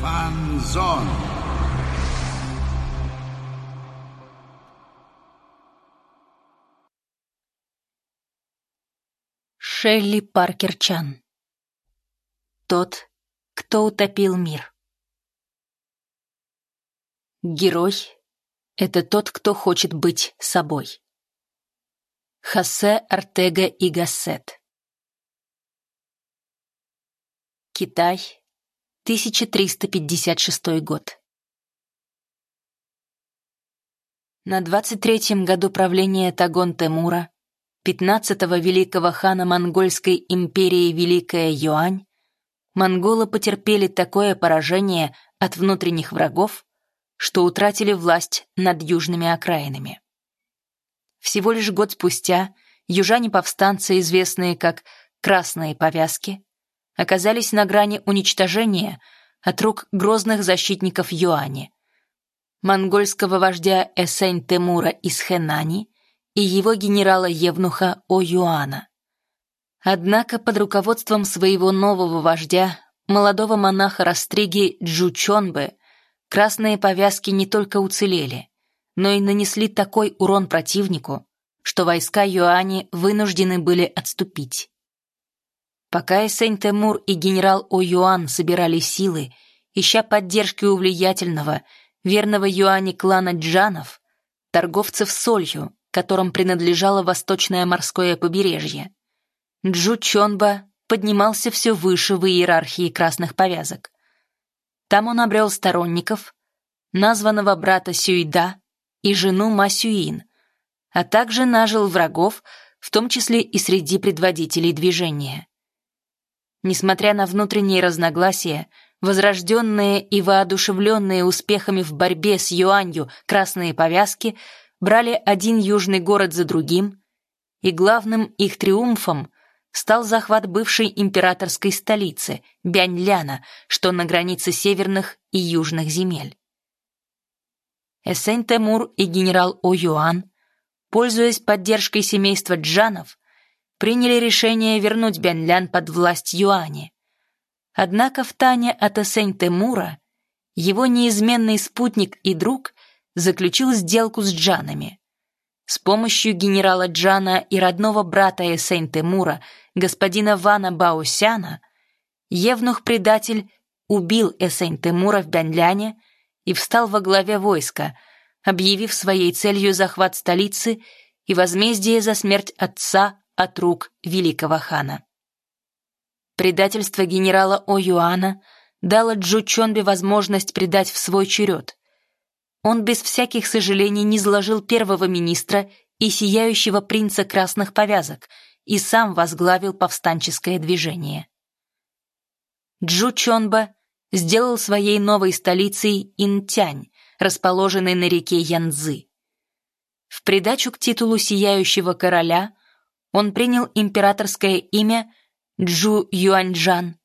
Фанзон. Шелли Паркер Чан. Тот, кто утопил мир. Герой — это тот, кто хочет быть собой. Хосе Артега и Гассет. Китай, 1356 год. На 23-м году правления Тагон Темура, 15-го великого хана монгольской империи Великая Юань, монголы потерпели такое поражение от внутренних врагов, что утратили власть над южными окраинами. Всего лишь год спустя южане-повстанцы, известные как «красные повязки», оказались на грани уничтожения от рук грозных защитников Юани, монгольского вождя Эсень Темура из Хэнани и его генерала-евнуха О Юана. Однако под руководством своего нового вождя, молодого монаха Растриги Джучонбе, красные повязки не только уцелели, но и нанесли такой урон противнику, что войска Юани вынуждены были отступить. Пока Эсень Темур и генерал О Юан собирали силы, ища поддержки у влиятельного, верного Юани клана Джанов, торговцев солью, которым принадлежало восточное морское побережье, Джу Чонба поднимался все выше в иерархии красных повязок. Там он обрел сторонников, названного брата Сюйда и жену Масюин, а также нажил врагов, в том числе и среди предводителей движения. Несмотря на внутренние разногласия, возрожденные и воодушевленные успехами в борьбе с юанью красные повязки брали один южный город за другим, и главным их триумфом стал захват бывшей императорской столицы Бяньляна, что на границе северных и южных земель. Эсень Темур и генерал О Юан, пользуясь поддержкой семейства Джанов, приняли решение вернуть Бяньлян под власть Юани. Однако в Тане от Эсень Темура его неизменный спутник и друг заключил сделку с Джанами. С помощью генерала Джана и родного брата Эсень Темура, господина Вана Баосяна, евнух-предатель убил Эсень Темура в Бяньляне и встал во главе войска, объявив своей целью захват столицы и возмездие за смерть отца от рук великого хана. Предательство генерала О Юана дало Джу Чонбе возможность предать в свой черед. Он без всяких сожалений низложил первого министра и сияющего принца красных повязок и сам возглавил повстанческое движение. Джу Чонба сделал своей новой столицей Интянь, расположенной на реке Янцзы. В придачу к титулу Сияющего Короля он принял императорское имя Джу Юаньжан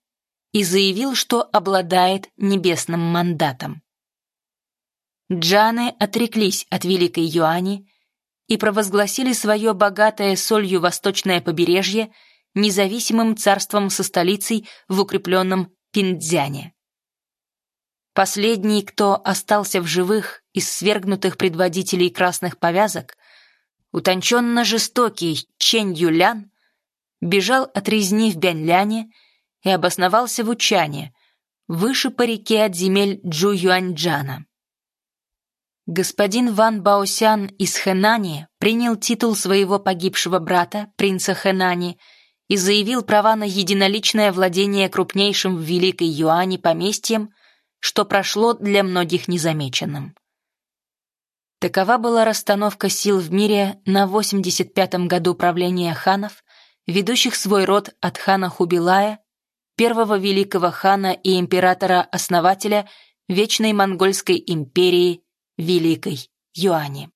и заявил, что обладает небесным мандатом. Джаны отреклись от Великой Юани и провозгласили свое богатое солью восточное побережье независимым царством со столицей в укрепленном Пиндзяне. Последний, кто остался в живых из свергнутых предводителей красных повязок, утонченно жестокий Чэнь Юлян, бежал от резни в Бяньляне и обосновался в Учане, выше по реке от земель Джу Юаньджана. Господин Ван Баосян из Хэнани принял титул своего погибшего брата, принца Хэнани, и заявил права на единоличное владение крупнейшим в Великой Юане поместьем – что прошло для многих незамеченным. Такова была расстановка сил в мире на 85-м году правления ханов, ведущих свой род от хана Хубилая, первого великого хана и императора-основателя Вечной Монгольской империи Великой Юани.